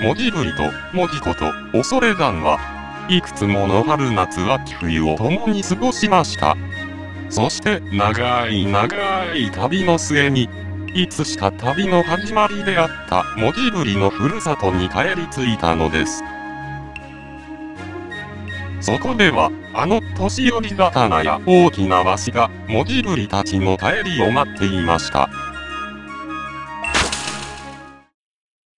文字ぶりと文字子と恐山はいくつもの春夏秋冬を共に過ごしました。そして長い長い旅の末に、いつしか旅の始まりであった文字ぶりのふるさとに帰り着いたのです。そこでは、あの年寄り刀や大きなわしが文字ぶりたちの帰りを待っていました。